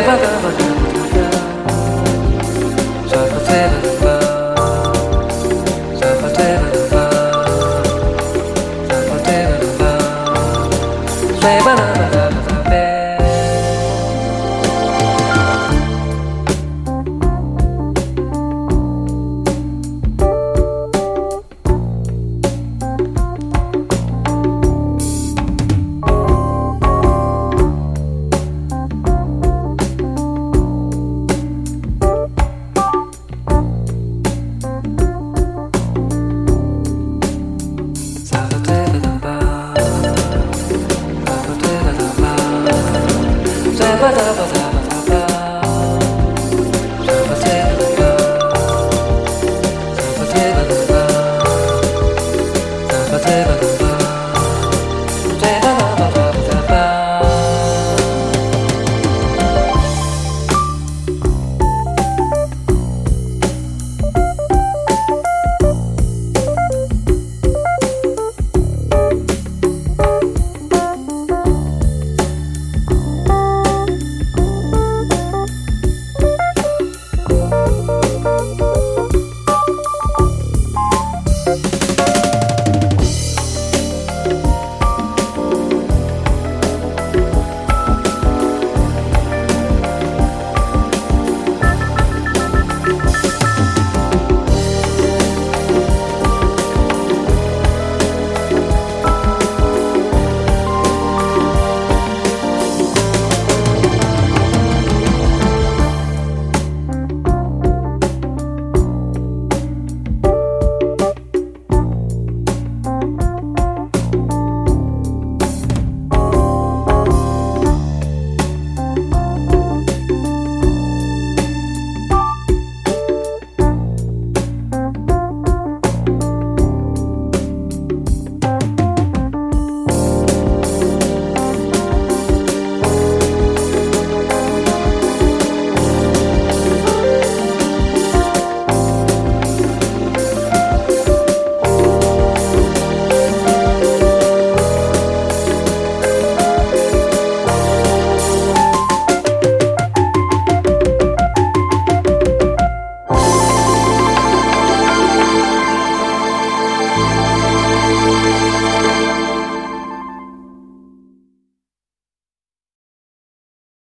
바바바바